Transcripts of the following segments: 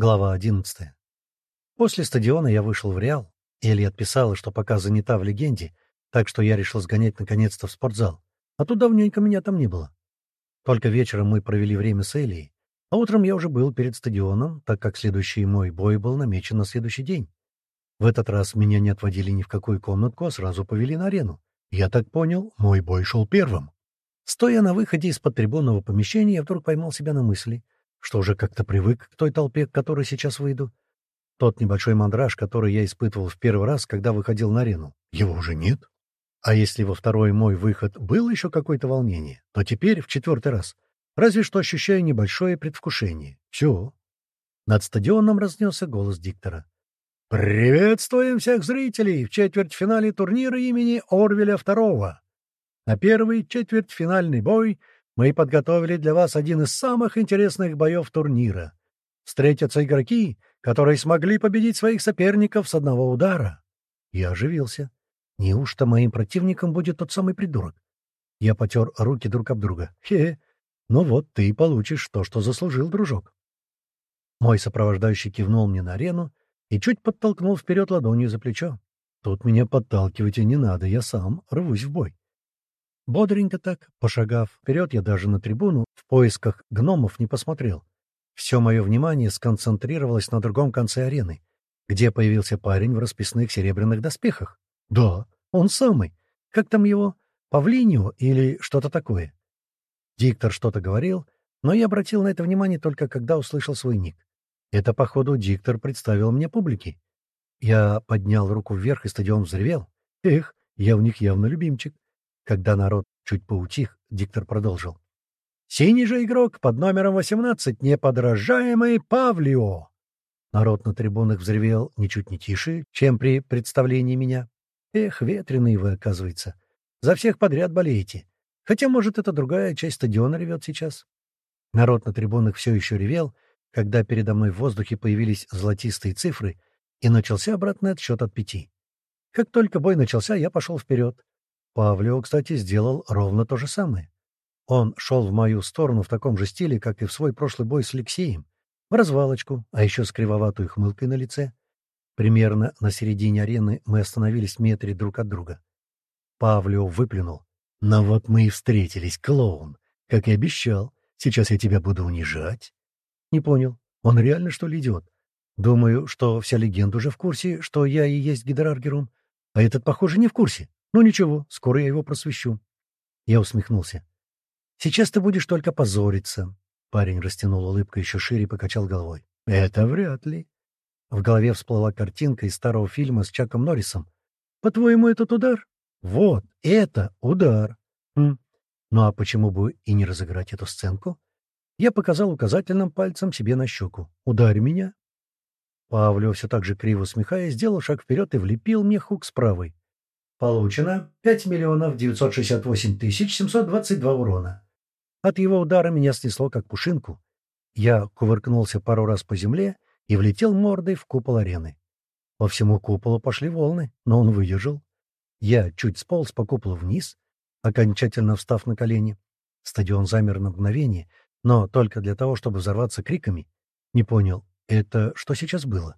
Глава 11. После стадиона я вышел в Реал. Элли отписала, что пока занята в легенде, так что я решил сгонять наконец-то в спортзал. А тут давненько меня там не было. Только вечером мы провели время с Элией, а утром я уже был перед стадионом, так как следующий мой бой был намечен на следующий день. В этот раз меня не отводили ни в какую комнатку, а сразу повели на арену. Я так понял, мой бой шел первым. Стоя на выходе из-под трибунного помещения, я вдруг поймал себя на мысли — что уже как-то привык к той толпе, к которой сейчас выйду. Тот небольшой мандраж, который я испытывал в первый раз, когда выходил на арену, его уже нет. А если во второй мой выход было еще какое-то волнение, то теперь, в четвертый раз, разве что ощущаю небольшое предвкушение. Все. Над стадионом разнесся голос диктора. «Приветствуем всех зрителей в четвертьфинале турнира имени Орвеля II. На первый четвертьфинальный бой — мы подготовили для вас один из самых интересных боев турнира. Встретятся игроки, которые смогли победить своих соперников с одного удара. Я оживился. Неужто моим противником будет тот самый придурок? Я потер руки друг об друга. Хе, ну вот ты и получишь то, что заслужил, дружок. Мой сопровождающий кивнул мне на арену и чуть подтолкнул вперед ладонью за плечо. Тут меня подталкивать и не надо, я сам рвусь в бой. Бодренько так, пошагав вперед, я даже на трибуну в поисках гномов не посмотрел. Все мое внимание сконцентрировалось на другом конце арены, где появился парень в расписных серебряных доспехах. Да, он самый. Как там его? Павлинио или что-то такое? Диктор что-то говорил, но я обратил на это внимание только когда услышал свой ник. Это, походу, диктор представил мне публике. Я поднял руку вверх, и стадион взревел. Эх, я у них явно любимчик. Когда народ чуть поутих, диктор продолжил. «Синий же игрок под номером 18, неподражаемый Павлио!» Народ на трибунах взревел ничуть не тише, чем при представлении меня. Эх, ветреные вы, оказывается. За всех подряд болеете. Хотя, может, это другая часть стадиона ревет сейчас. Народ на трибунах все еще ревел, когда передо мной в воздухе появились золотистые цифры, и начался обратный отсчет от пяти. Как только бой начался, я пошел вперед. Павлио, кстати, сделал ровно то же самое. Он шел в мою сторону в таком же стиле, как и в свой прошлый бой с Алексеем, в развалочку, а еще с кривоватой хмылкой на лице. Примерно на середине арены мы остановились в метре друг от друга. Павлио выплюнул. «Ну вот мы и встретились, клоун. Как и обещал. Сейчас я тебя буду унижать». «Не понял. Он реально, что ли, идиот? Думаю, что вся легенда уже в курсе, что я и есть Гидраргерум, а этот, похоже, не в курсе. Ну ничего, скоро я его просвещу. Я усмехнулся. Сейчас ты будешь только позориться. Парень растянул улыбку еще шире и покачал головой. Это вряд ли. В голове всплыла картинка из старого фильма с Чаком Норрисом. По-твоему, этот удар? Вот, это удар. Хм. Ну а почему бы и не разыграть эту сценку? Я показал указательным пальцем себе на щеку. «Ударь меня!» Павлев, все так же криво усмехаясь, сделал шаг вперед и влепил мне хук с правой. Получено 5 миллионов 968 тысяч 722 урона. От его удара меня снесло как пушинку. Я кувыркнулся пару раз по земле и влетел мордой в купол арены. По всему куполу пошли волны, но он выдержал. Я чуть сполз по куполу вниз, окончательно встав на колени. Стадион замер на мгновение, но только для того, чтобы взорваться криками. Не понял, это что сейчас было?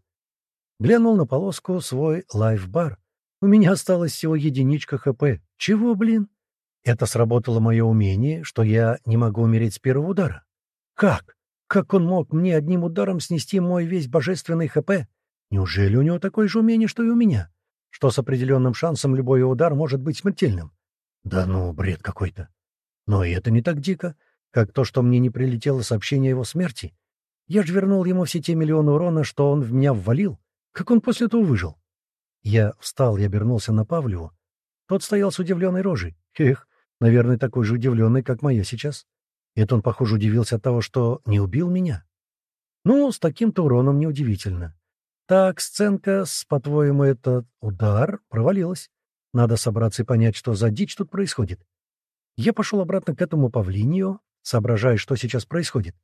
Глянул на полоску свой лайф-бар, у меня осталось всего единичка ХП. Чего, блин? Это сработало мое умение, что я не могу умереть с первого удара. Как? Как он мог мне одним ударом снести мой весь божественный ХП? Неужели у него такое же умение, что и у меня? Что с определенным шансом любой удар может быть смертельным? Да ну, бред какой-то. Но и это не так дико, как то, что мне не прилетело сообщение о его смерти. Я же вернул ему все те миллионы урона, что он в меня ввалил. Как он после этого выжил? Я встал и обернулся на Павлеву. Тот стоял с удивленной рожей. Эх, наверное, такой же удивленный, как моя сейчас. Это он, похоже, удивился от того, что не убил меня. Ну, с таким-то уроном неудивительно. Так, сценка с, по-твоему, этот удар провалилась. Надо собраться и понять, что за дичь тут происходит. Я пошел обратно к этому павлинию, соображая, что сейчас происходит.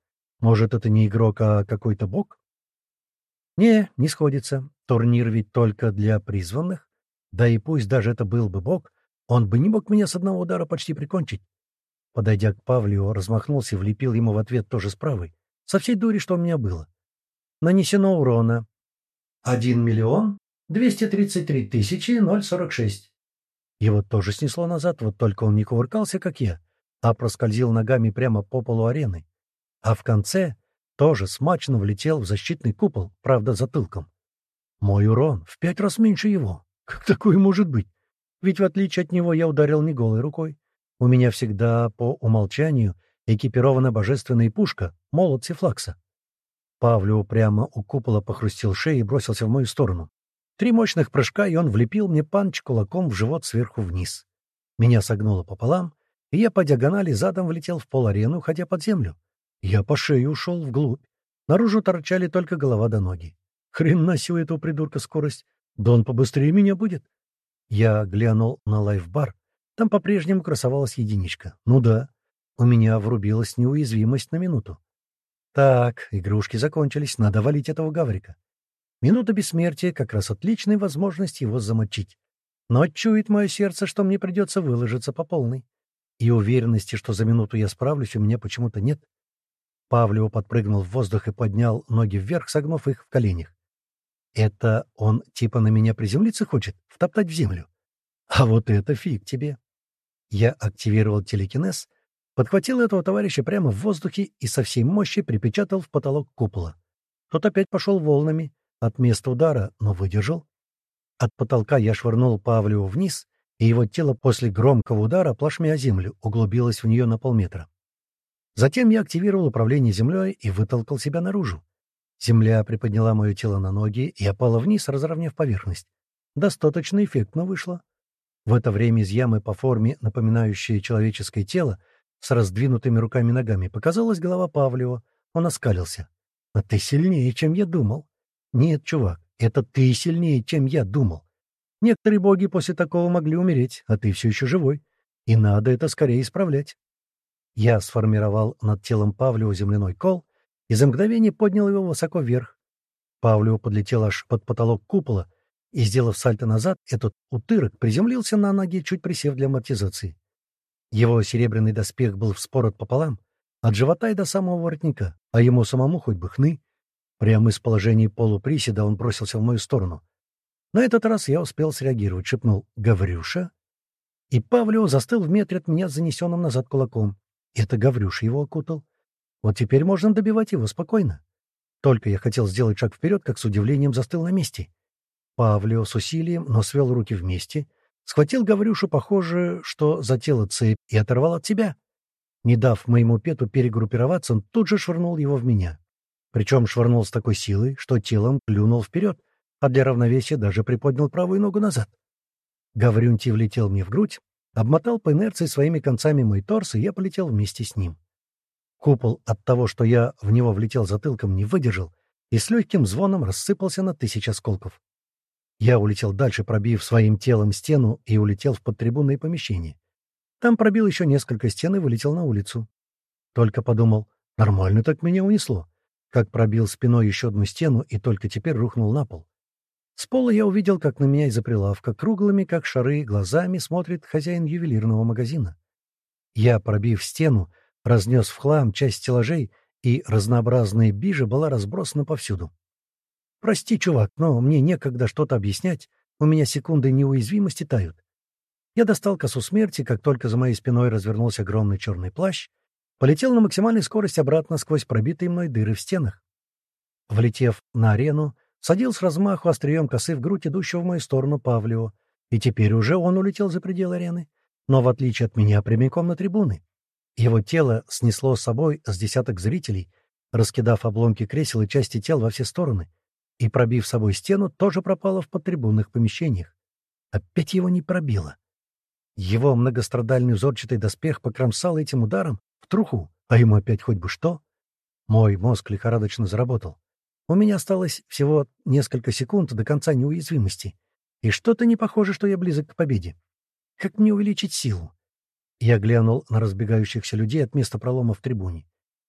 Может, это не игрок, а какой-то бог? Не, не сходится. Турнир ведь только для призванных. Да и пусть даже это был бы бог, он бы не мог меня с одного удара почти прикончить. Подойдя к Павлио, размахнулся и влепил ему в ответ тоже с правой. Со всей дури, что у меня было. Нанесено урона. 1 миллион 233 тысячи 046. Его тоже снесло назад, вот только он не кувыркался, как я, а проскользил ногами прямо по полу арены. А в конце тоже смачно влетел в защитный купол, правда, затылком. Мой урон в пять раз меньше его. Как такое может быть? Ведь в отличие от него я ударил не голой рукой. У меня всегда по умолчанию экипирована божественная пушка, молот Сифлакса. Павлю прямо у купола похрустил шеей и бросился в мою сторону. Три мощных прыжка, и он влепил мне панч кулаком в живот сверху вниз. Меня согнуло пополам, и я по диагонали задом влетел в пол-арену, хотя под землю. Я по шее ушел вглубь. Наружу торчали только голова до ноги. Хрен себе этого придурка скорость. Да он побыстрее меня будет. Я глянул на лайфбар. Там по-прежнему красовалась единичка. Ну да, у меня врубилась неуязвимость на минуту. Так, игрушки закончились, надо валить этого гаврика. Минута бессмертия — как раз отличная возможность его замочить. Но чует мое сердце, что мне придется выложиться по полной. И уверенности, что за минуту я справлюсь, у меня почему-то нет. Павлио подпрыгнул в воздух и поднял ноги вверх, согнув их в коленях. Это он типа на меня приземлиться хочет, втоптать в землю. А вот это фиг тебе. Я активировал телекинез, подхватил этого товарища прямо в воздухе и со всей мощи припечатал в потолок купола. Тот опять пошел волнами, от места удара, но выдержал. От потолка я швырнул Павлю вниз, и его тело после громкого удара плашмя землю углубилось в нее на полметра. Затем я активировал управление землей и вытолкал себя наружу. Земля приподняла мое тело на ноги и опала вниз, разровняв поверхность. Достаточно эффектно вышло. В это время из ямы по форме, напоминающей человеческое тело, с раздвинутыми руками и ногами, показалась голова Павлева. Он оскалился. «А ты сильнее, чем я думал». Нет, чувак, это ты сильнее, чем я думал. Некоторые боги после такого могли умереть, а ты все еще живой. И надо это скорее исправлять. Я сформировал над телом Павлева земляной кол и за мгновение поднял его высоко вверх. Павлева подлетел аж под потолок купола, и, сделав сальто назад, этот утырок приземлился на ноги, чуть присев для амортизации. Его серебряный доспех был вспорот пополам, от живота и до самого воротника, а ему самому хоть бы хны. Прямо из положения полуприседа он бросился в мою сторону. На этот раз я успел среагировать, шепнул «Гаврюша?» И Павлио застыл в метре от меня с занесенным назад кулаком. Это Гаврюша его окутал. Вот теперь можно добивать его спокойно. Только я хотел сделать шаг вперед, как с удивлением застыл на месте. Павлио с усилием, но свел руки вместе, схватил Гаврюшу, похоже, что за тело цепь, и оторвал от себя. Не дав моему пету перегруппироваться, он тут же швырнул его в меня. Причем швырнул с такой силой, что телом клюнул вперед, а для равновесия даже приподнял правую ногу назад. Гаврюнтий влетел мне в грудь, обмотал по инерции своими концами мой торс, и я полетел вместе с ним. Купол от того, что я в него влетел затылком, не выдержал и с легким звоном рассыпался на тысячи осколков. Я улетел дальше, пробив своим телом стену, и улетел в подтрибунное помещение. Там пробил еще несколько стен и вылетел на улицу. Только подумал, нормально так меня унесло как пробил спиной еще одну стену и только теперь рухнул на пол. С пола я увидел, как на меня из-за прилавка круглыми, как шары, глазами смотрит хозяин ювелирного магазина. Я, пробив стену, разнес в хлам часть стеллажей, и разнообразная бижа была разбросана повсюду. «Прости, чувак, но мне некогда что-то объяснять, у меня секунды неуязвимости тают». Я достал косу смерти, как только за моей спиной развернулся огромный черный плащ, Полетел на максимальной скорости обратно сквозь пробитые мной дыры в стенах. Влетев на арену, садил с размаху острием косы в грудь идущего в мою сторону Павлио, и теперь уже он улетел за пределы арены, но, в отличие от меня, прямиком на трибуны. Его тело снесло с собой с десяток зрителей, раскидав обломки кресел и части тел во все стороны, и, пробив собой стену, тоже пропало в подтрибунных помещениях. Опять его не пробило. Его многострадальный узорчатый доспех покромсал этим ударом, в труху, а ему опять хоть бы что. Мой мозг лихорадочно заработал. У меня осталось всего несколько секунд до конца неуязвимости, и что-то не похоже, что я близок к победе. Как мне увеличить силу? Я глянул на разбегающихся людей от места пролома в трибуне.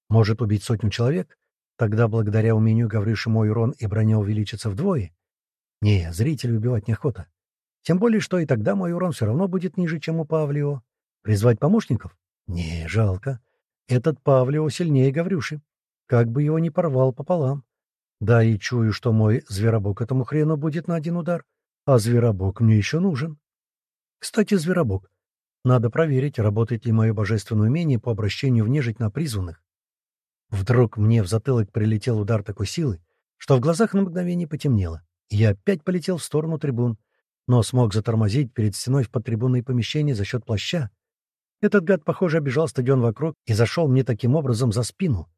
Может убить сотню человек? Тогда, благодаря умению Гавриши, мой урон и броня увеличится вдвое? Не, зрителей убивать неохота. Тем более, что и тогда мой урон все равно будет ниже, чем у Павлио. Призвать помощников? Не, жалко. Этот Павлио сильнее Гаврюши. Как бы его ни порвал пополам. Да и чую, что мой зверобок этому хрену будет на один удар, а зверобок мне еще нужен. Кстати, зверобок. Надо проверить, работает ли мое божественное умение по обращению в нежить на призванных. Вдруг мне в затылок прилетел удар такой силы, что в глазах на мгновение потемнело. Я опять полетел в сторону трибун, но смог затормозить перед стеной в подтрибунное помещение за счет плаща. Этот гад, похоже, обижал стадион вокруг и зашел мне таким образом за спину.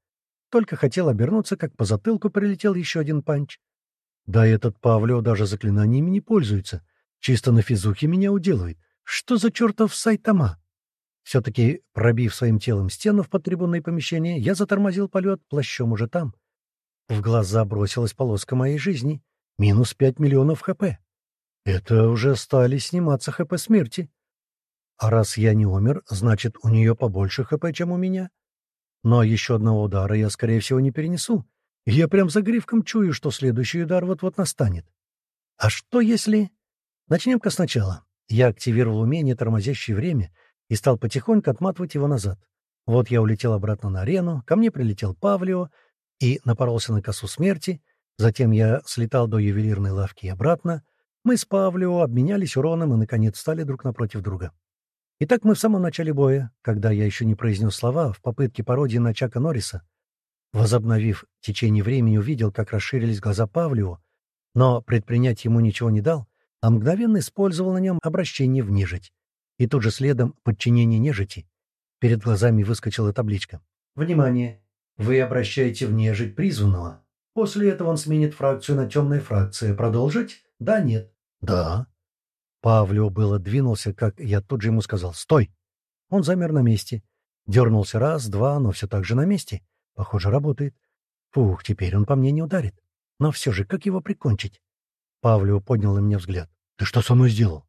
Только хотел обернуться, как по затылку прилетел еще один панч. Да этот Павлио даже заклинаниями не пользуется. Чисто на физухе меня уделывает. Что за чертов сайтама? Все-таки, пробив своим телом стену в подтрибунное помещение, я затормозил полет плащом уже там. В глаза бросилась полоска моей жизни. Минус пять миллионов ХП. Это уже стали сниматься ХП смерти. А раз я не умер, значит, у нее побольше ХП, чем у меня. Но еще одного удара я, скорее всего, не перенесу. Я прям за гривком чую, что следующий удар вот-вот настанет. А что если... Начнем-ка сначала. Я активировал умение, тормозящее время, и стал потихоньку отматывать его назад. Вот я улетел обратно на арену, ко мне прилетел Павлио и напоролся на косу смерти. Затем я слетал до ювелирной лавки и обратно. Мы с Павлио обменялись уроном и, наконец, стали друг напротив друга. Итак, мы в самом начале боя, когда я еще не произнес слова, в попытке пародии на Чака Норриса. Возобновив течение времени, увидел, как расширились глаза Павлио, но предпринять ему ничего не дал, а мгновенно использовал на нем обращение в нежить. И тут же следом подчинение нежити. Перед глазами выскочила табличка. «Внимание! Вы обращаете в нежить призванного. После этого он сменит фракцию на темная фракция. Продолжить? Да, нет?» «Да». Павлио было двинулся, как я тут же ему сказал «Стой!». Он замер на месте. Дернулся раз, два, но все так же на месте. Похоже, работает. Фух, теперь он по мне не ударит. Но все же, как его прикончить? Павлио поднял на меня взгляд. «Ты что со мной сделал?»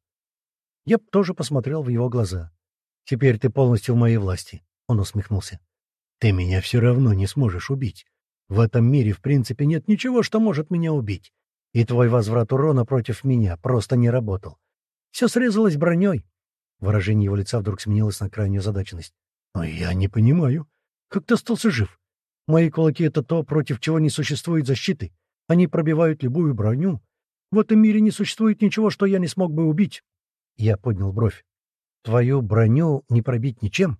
Я тоже посмотрел в его глаза. «Теперь ты полностью в моей власти», — он усмехнулся. «Ты меня все равно не сможешь убить. В этом мире, в принципе, нет ничего, что может меня убить. И твой возврат урона против меня просто не работал. Все срезалось броней». Выражение его лица вдруг сменилось на крайнюю задаченность. «Но я не понимаю. Как ты остался жив? Мои кулаки — это то, против чего не существует защиты. Они пробивают любую броню. В этом мире не существует ничего, что я не смог бы убить». Я поднял бровь. «Твою броню не пробить ничем.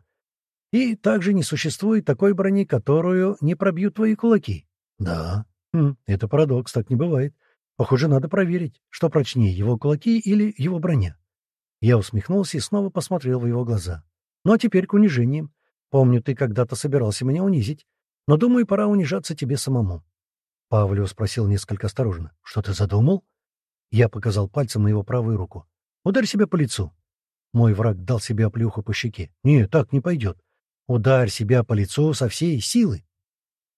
И также не существует такой брони, которую не пробьют твои кулаки». «Да. Хм, это парадокс, так не бывает. Похоже, надо проверить, что прочнее, его кулаки или его броня». Я усмехнулся и снова посмотрел в его глаза. «Ну а теперь к унижениям. Помню, ты когда-то собирался меня унизить, но, думаю, пора унижаться тебе самому». Павлио спросил несколько осторожно. «Что ты задумал?» Я показал пальцем на его правую руку. «Ударь себя по лицу». Мой враг дал себе оплюху по щеке. «Не, так не пойдет. Ударь себя по лицу со всей силы».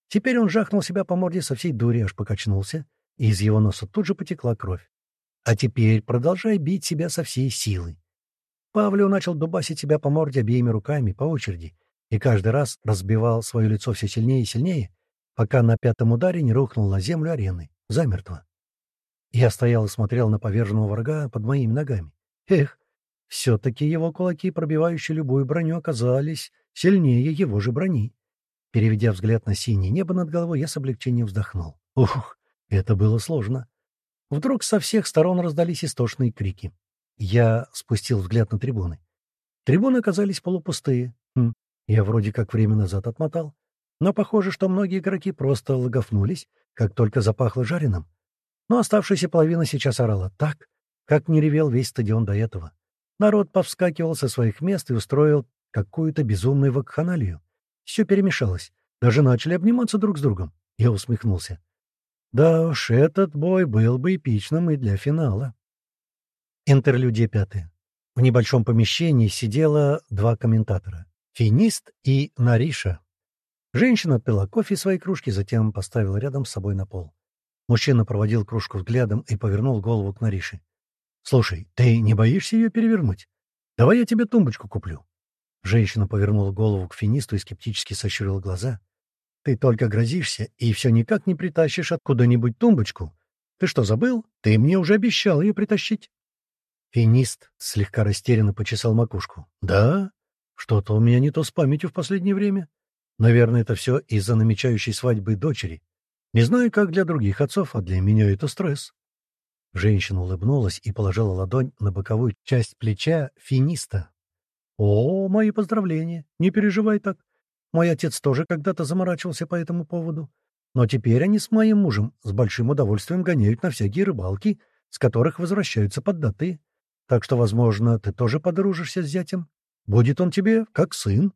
Теперь он жахнул себя по морде со всей дури, аж покачнулся, и из его носа тут же потекла кровь. «А теперь продолжай бить себя со всей силы». Павлио начал дубасить себя по морде обеими руками по очереди, и каждый раз разбивал свое лицо все сильнее и сильнее, пока на пятом ударе не рухнул на землю арены, замертво. Я стоял и смотрел на поверженного врага под моими ногами. Эх, все-таки его кулаки, пробивающие любую броню, оказались сильнее его же брони. Переведя взгляд на синее небо над головой, я с облегчением вздохнул. Ух, это было сложно. Вдруг со всех сторон раздались истошные крики. Я спустил взгляд на трибуны. Трибуны оказались полупустые. Хм, я вроде как время назад отмотал. Но похоже, что многие игроки просто логофнулись, как только запахло жареным. Но оставшаяся половина сейчас орала так, как не ревел весь стадион до этого. Народ повскакивал со своих мест и устроил какую-то безумную вакханалию. Все перемешалось. Даже начали обниматься друг с другом. Я усмехнулся. Да уж, этот бой был бы эпичным и для финала. Интерлюдия пятая. В небольшом помещении сидело два комментатора — Финист и Нариша. Женщина отпила кофе из своей кружки, затем поставила рядом с собой на пол. Мужчина проводил кружку взглядом и повернул голову к Нарише. «Слушай, ты не боишься ее перевернуть? Давай я тебе тумбочку куплю». Женщина повернула голову к финисту и скептически сощурила глаза. «Ты только грозишься и все никак не притащишь откуда-нибудь тумбочку. Ты что, забыл? Ты мне уже обещал ее притащить». Финист слегка растерянно почесал макушку. «Да? Что-то у меня не то с памятью в последнее время. Наверное, это все из-за намечающей свадьбы дочери. Не знаю, как для других отцов, а для меня это стресс. Женщина улыбнулась и положила ладонь на боковую часть плеча финиста. «О, мои поздравления! Не переживай так. Мой отец тоже когда-то заморачивался по этому поводу. Но теперь они с моим мужем с большим удовольствием гоняют на всякие рыбалки, с которых возвращаются поддатые. Так что, возможно, ты тоже подружишься с зятем. Будет он тебе как сын».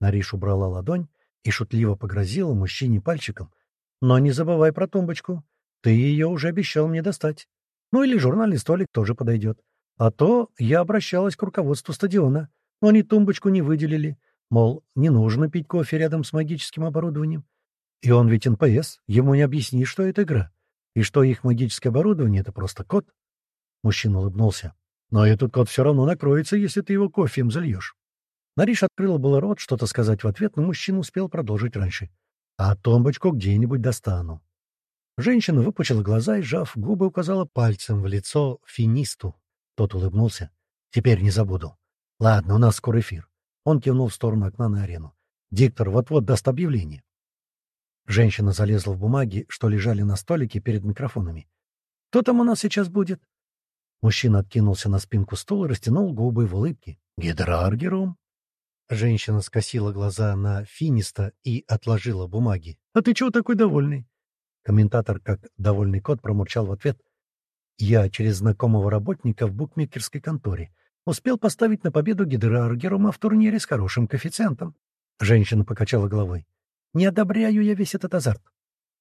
Нариш убрала ладонь и шутливо погрозила мужчине пальчиком. «Но не забывай про тумбочку. Ты ее уже обещал мне достать. Ну или журнальный столик тоже подойдет. А то я обращалась к руководству стадиона, но они тумбочку не выделили. Мол, не нужно пить кофе рядом с магическим оборудованием. И он ведь NPC, ему не объяснишь, что это игра. И что их магическое оборудование — это просто код. Мужчина улыбнулся. Но этот код все равно накроется, если ты его кофеем зальешь. Нариш открыла было рот что-то сказать в ответ, но мужчина успел продолжить раньше. А тумбочку где-нибудь достану. Женщина выпучила глаза и, сжав губы, указала пальцем в лицо финисту. Тот улыбнулся. «Теперь не забуду. Ладно, у нас скоро эфир». Он кивнул в сторону окна на арену. «Диктор вот-вот даст объявление». Женщина залезла в бумаги, что лежали на столике перед микрофонами. «Кто там у нас сейчас будет?» Мужчина откинулся на спинку стула и растянул губы в улыбке. «Гидраргерум?» Женщина скосила глаза на Финиста и отложила бумаги. «А ты чего такой довольный? Комментатор, как довольный кот, промурчал в ответ. «Я через знакомого работника в букмекерской конторе успел поставить на победу Гидраргерума в турнире с хорошим коэффициентом». Женщина покачала головой. «Не одобряю я весь этот азарт».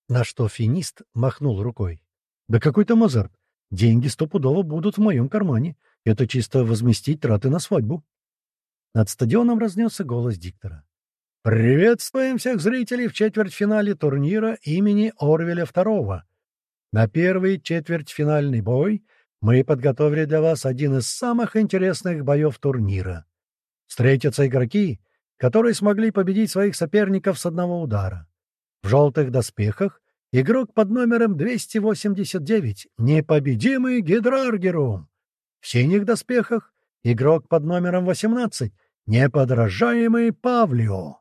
На что финист махнул рукой. «Да какой там азарт? Деньги стопудово будут в моем кармане. Это чисто возместить траты на свадьбу». Над стадионом разнесся голос диктора. Приветствуем всех зрителей в четвертьфинале турнира имени Орвеля II. На первый четвертьфинальный бой мы подготовили для вас один из самых интересных боев турнира. Встретятся игроки, которые смогли победить своих соперников с одного удара. В желтых доспехах игрок под номером 289 — непобедимый Гидраргерум. В синих доспехах игрок под номером 18 — неподражаемый Павлио.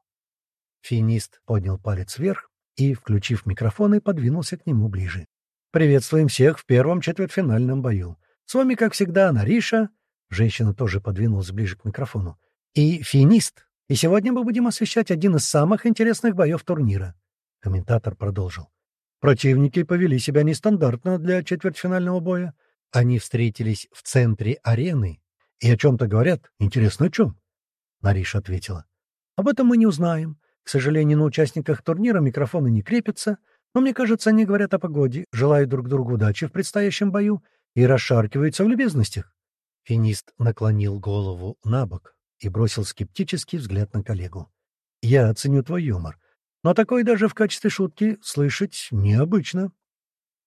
Финист поднял палец вверх и, включив микрофон, и подвинулся к нему ближе. «Приветствуем всех в первом четвертьфинальном бою. С вами, как всегда, Нариша». Женщина тоже подвинулась ближе к микрофону. «И финист. И сегодня мы будем освещать один из самых интересных боев турнира». Комментатор продолжил. Противники повели себя нестандартно для четвертьфинального боя. Они встретились в центре арены и о чем-то говорят. Интересно, о чем? Нариша ответила. Об этом мы не узнаем. К сожалению, на участниках турнира микрофоны не крепятся, но мне кажется, они говорят о погоде, желают друг другу удачи в предстоящем бою и расшаркиваются в любезностях. Финист наклонил голову на бок и бросил скептический взгляд на коллегу. «Я оценю твой юмор, но такой даже в качестве шутки слышать необычно».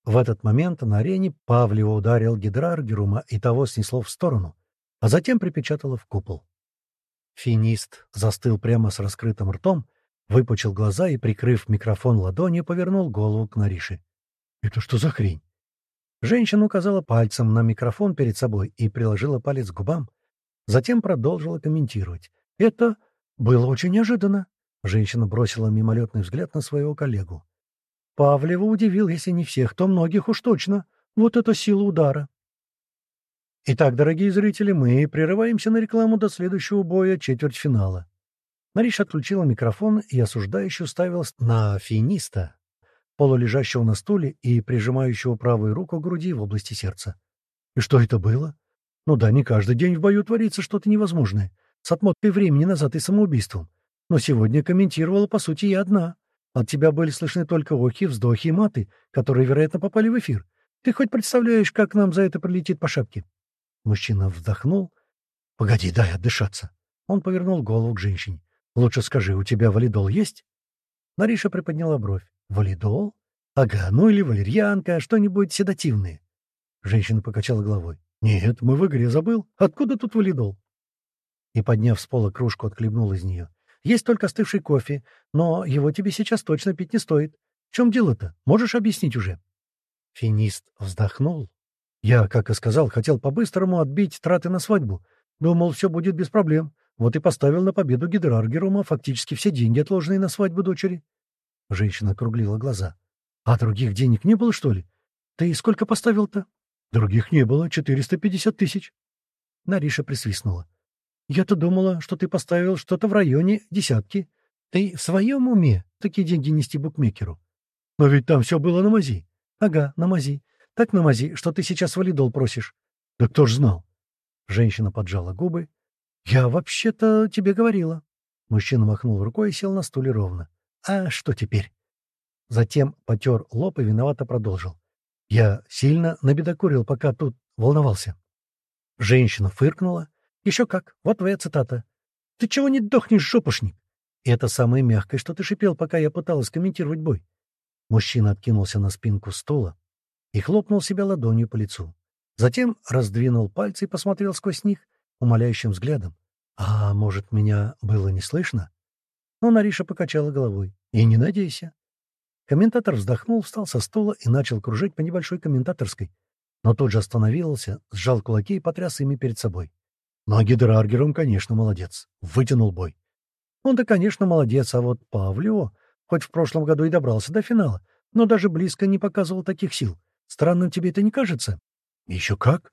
В этот момент на арене Павлева ударил Гидраргерума и того снесло в сторону, а затем припечатало в купол. Финист застыл прямо с раскрытым ртом, выпучил глаза и, прикрыв микрофон ладонью, повернул голову к Нарише. «Это что за хрень?» Женщина указала пальцем на микрофон перед собой и приложила палец к губам. Затем продолжила комментировать. «Это было очень неожиданно». Женщина бросила мимолетный взгляд на своего коллегу. Павлева удивил, если не всех, то многих уж точно. Вот это сила удара. Итак, дорогие зрители, мы прерываемся на рекламу до следующего боя четвертьфинала. Мариш отключила микрофон и осуждающе уставилась на финиста, полулежащего на стуле и прижимающего правую руку к груди в области сердца. И что это было? Ну да, не каждый день в бою творится что-то невозможное, с отмоткой времени назад и самоубийством. Но сегодня комментировала, по сути, я одна. От тебя были слышны только охи, вздохи и маты, которые, вероятно, попали в эфир. Ты хоть представляешь, как нам за это прилетит по шапке?» Мужчина вздохнул. «Погоди, дай отдышаться». Он повернул голову к женщине. Лучше скажи, у тебя валидол есть?» Мариша приподняла бровь. «Валидол? Ага, ну или валерьянка, что-нибудь седативное». Женщина покачала головой. «Нет, мы в игре забыл. Откуда тут валидол?» И, подняв с пола кружку, отхлебнул из нее. «Есть только остывший кофе, но его тебе сейчас точно пить не стоит. В чем дело-то? Можешь объяснить уже?» Финист вздохнул. «Я, как и сказал, хотел по-быстрому отбить траты на свадьбу. Думал, все будет без проблем. Вот и поставил на победу Гидраргерума фактически все деньги, отложенные на свадьбу дочери. Женщина округлила глаза. А других денег не было, что ли? Ты сколько поставил-то? Других не было, 450 тысяч. Нариша присвистнула. Я-то думала, что ты поставил что-то в районе десятки. Ты в своем уме такие деньги нести букмекеру? Но ведь там все было на мази. Ага, на мази. Так на мази, что ты сейчас валидол просишь. Да кто ж знал? Женщина поджала губы. Я вообще-то тебе говорила. Мужчина махнул рукой и сел на стуле ровно. А что теперь? Затем потер лоб и виновато продолжил. Я сильно набедокурил, пока тут волновался. Женщина фыркнула. Еще как, вот твоя цитата. «Ты чего не дохнешь, жопушник?» И это самое мягкое, что ты шипел, пока я пыталась комментировать бой. Мужчина откинулся на спинку стула и хлопнул себя ладонью по лицу. Затем раздвинул пальцы и посмотрел сквозь них умоляющим взглядом. «А может, меня было не слышно?» Но Нариша покачала головой. «И не надейся». Комментатор вздохнул, встал со стула и начал кружить по небольшой комментаторской, но тут же остановился, сжал кулаки и потряс ими перед собой. Ну а Гидраргер, он, конечно, молодец. Вытянул бой. Он-то, конечно, молодец, а вот Павлио, хоть в прошлом году и добрался до финала, но даже близко не показывал таких сил. Странным тебе это не кажется? Еще как.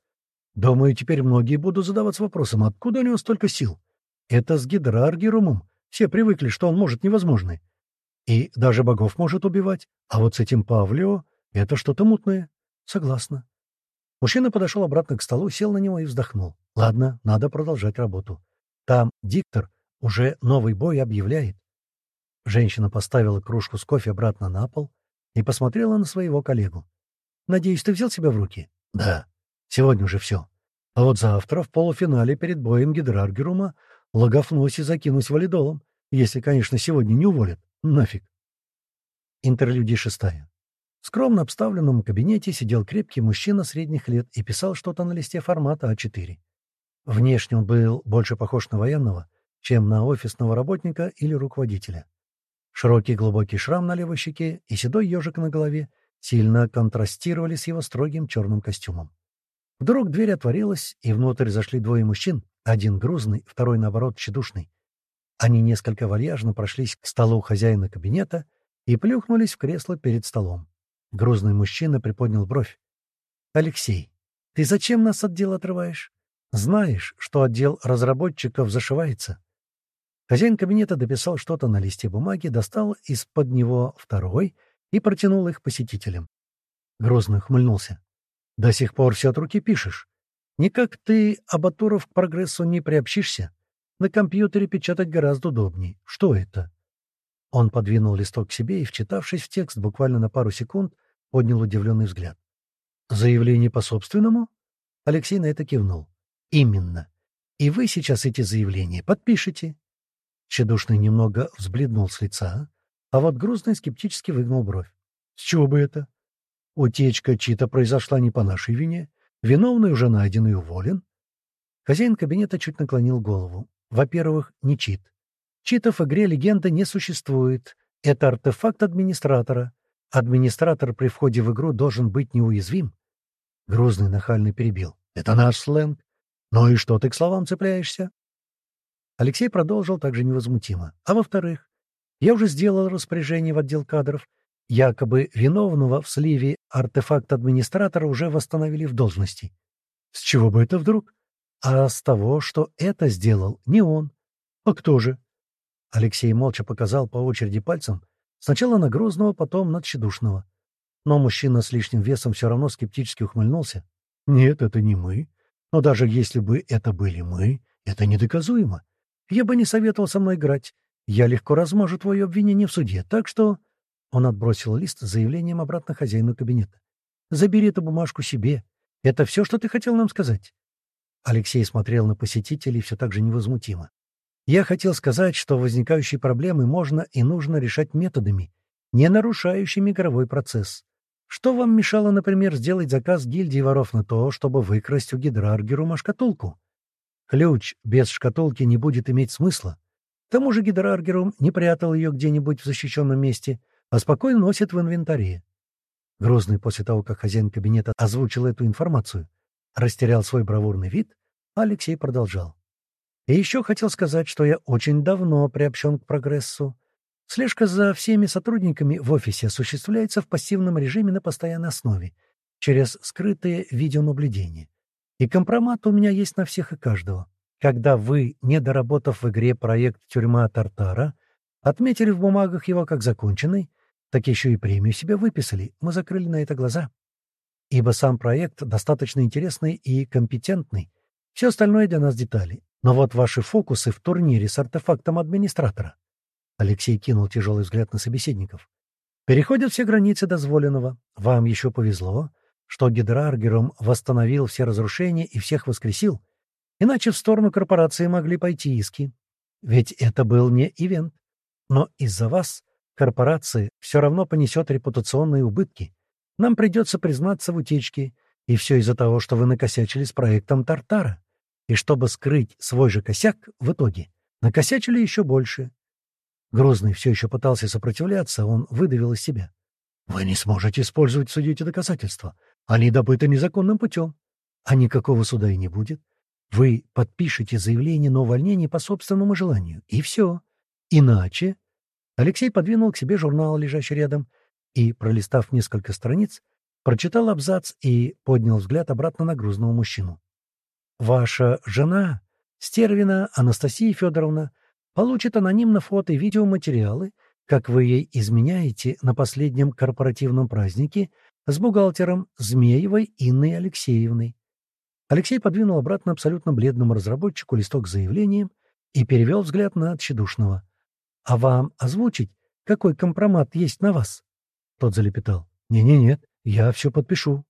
Думаю, теперь многие будут задаваться вопросом, откуда у него столько сил. Это с Гидраргерумом. Все привыкли, что он может невозможное. И даже богов может убивать. А вот с этим Павлио это что-то мутное. Согласна. Мужчина подошел обратно к столу, сел на него и вздохнул. Ладно, надо продолжать работу. Там диктор уже новый бой объявляет. Женщина поставила кружку с кофе обратно на пол и посмотрела на своего коллегу. «Надеюсь, ты взял себя в руки?» «Да. Сегодня уже все. А вот завтра в полуфинале перед боем Гидраргерума логовнусь и закинусь валидолом, если, конечно, сегодня не уволят. Нафиг». Интерлюдия шестая. В скромно обставленном кабинете сидел крепкий мужчина средних лет и писал что-то на листе формата А4. Внешне он был больше похож на военного, чем на офисного работника или руководителя. Широкий глубокий шрам на левой щеке и седой ежик на голове сильно контрастировали с его строгим черным костюмом. Вдруг дверь отворилась, и внутрь зашли двое мужчин, один грузный, второй, наоборот, тщедушный. Они несколько вальяжно прошлись к столу хозяина кабинета и плюхнулись в кресло перед столом. Грузный мужчина приподнял бровь. «Алексей, ты зачем нас от дела отрываешь? Знаешь, что отдел разработчиков зашивается?» Хозяин кабинета дописал что-то на листе бумаги, достал из-под него второй и протянул их посетителям. Грозный ухмыльнулся. «До сих пор все от руки пишешь. Никак ты, Абатуров, к прогрессу не приобщишься. На компьютере печатать гораздо удобнее. Что это?» Он подвинул листок к себе и, вчитавшись в текст буквально на пару секунд, поднял удивленный взгляд. «Заявление по собственному?» Алексей на это кивнул. «Именно. И вы сейчас эти заявления подпишете». Чедушный немного взбледнул с лица, а вот грузный скептически выгнул бровь. «С чего бы это?» «Утечка чьи-то произошла не по нашей вине. Виновный уже найден и уволен». Хозяин кабинета чуть наклонил голову. «Во-первых, не чит. Читов в игре «Легенда» не существует. Это артефакт администратора. Администратор при входе в игру должен быть неуязвим. Грузный нахальный перебил. Это наш сленг. Ну и что ты к словам цепляешься? Алексей продолжил также невозмутимо. А во-вторых, я уже сделал распоряжение в отдел кадров. Якобы виновного в сливе артефакт администратора уже восстановили в должности. С чего бы это вдруг? А с того, что это сделал не он. А кто же? Алексей молча показал по очереди пальцем Сначала на Грозного, потом на Тщедушного. Но мужчина с лишним весом все равно скептически ухмыльнулся. «Нет, это не мы. Но даже если бы это были мы, это недоказуемо. Я бы не советовал со мной играть. Я легко размажу твое обвинение в суде, так что...» Он отбросил лист с заявлением обратно хозяину кабинета. «Забери эту бумажку себе. Это все, что ты хотел нам сказать?» Алексей смотрел на посетителей все так же невозмутимо. Я хотел сказать, что возникающие проблемы можно и нужно решать методами, не нарушающими игровой процесс. Что вам мешало, например, сделать заказ гильдии воров на то, чтобы выкрасть у Гидраргерума шкатулку? Ключ без шкатулки не будет иметь смысла. К тому же Гидраргерум не прятал ее где-нибудь в защищенном месте, а спокойно носит в инвентаре. Грозный после того, как хозяин кабинета озвучил эту информацию, растерял свой бравурный вид, Алексей продолжал. И еще хотел сказать, что я очень давно приобщен к прогрессу. Слежка за всеми сотрудниками в офисе осуществляется в пассивном режиме на постоянной основе, через скрытые видеонаблюдения. И компромат у меня есть на всех и каждого. Когда вы, не доработав в игре проект «Тюрьма Тартара», отметили в бумагах его как законченный, так еще и премию себе выписали, мы закрыли на это глаза. Ибо сам проект достаточно интересный и компетентный. Все остальное для нас детали. Но вот ваши фокусы в турнире с артефактом администратора. Алексей кинул тяжелый взгляд на собеседников. Переходят все границы дозволенного. Вам еще повезло, что Гидраргером восстановил все разрушения и всех воскресил, иначе в сторону корпорации могли пойти иски. Ведь это был не ивент. Но из-за вас корпорация все равно понесет репутационные убытки. Нам придется признаться в утечке, и все из-за того, что вы накосячили с проектом Тартара. И чтобы скрыть свой же косяк, в итоге накосячили еще больше. Грозный все еще пытался сопротивляться, он выдавил из себя. «Вы не сможете использовать в эти доказательства. Они добыты незаконным путем. А никакого суда и не будет. Вы подпишете заявление на увольнение по собственному желанию, и все. Иначе...» Алексей подвинул к себе журнал, лежащий рядом, и, пролистав несколько страниц, прочитал абзац и поднял взгляд обратно на грузного мужчину. «Ваша жена, Стервина Анастасия Федоровна, получит анонимно фото и видеоматериалы, как вы ей изменяете на последнем корпоративном празднике с бухгалтером Змеевой Инной Алексеевной. Алексей подвинул обратно абсолютно бледному разработчику листок с заявлением и перевел взгляд на Тщедушного. «А вам озвучить, какой компромат есть на вас?» Тот залепетал. «Не-не-нет, я все подпишу».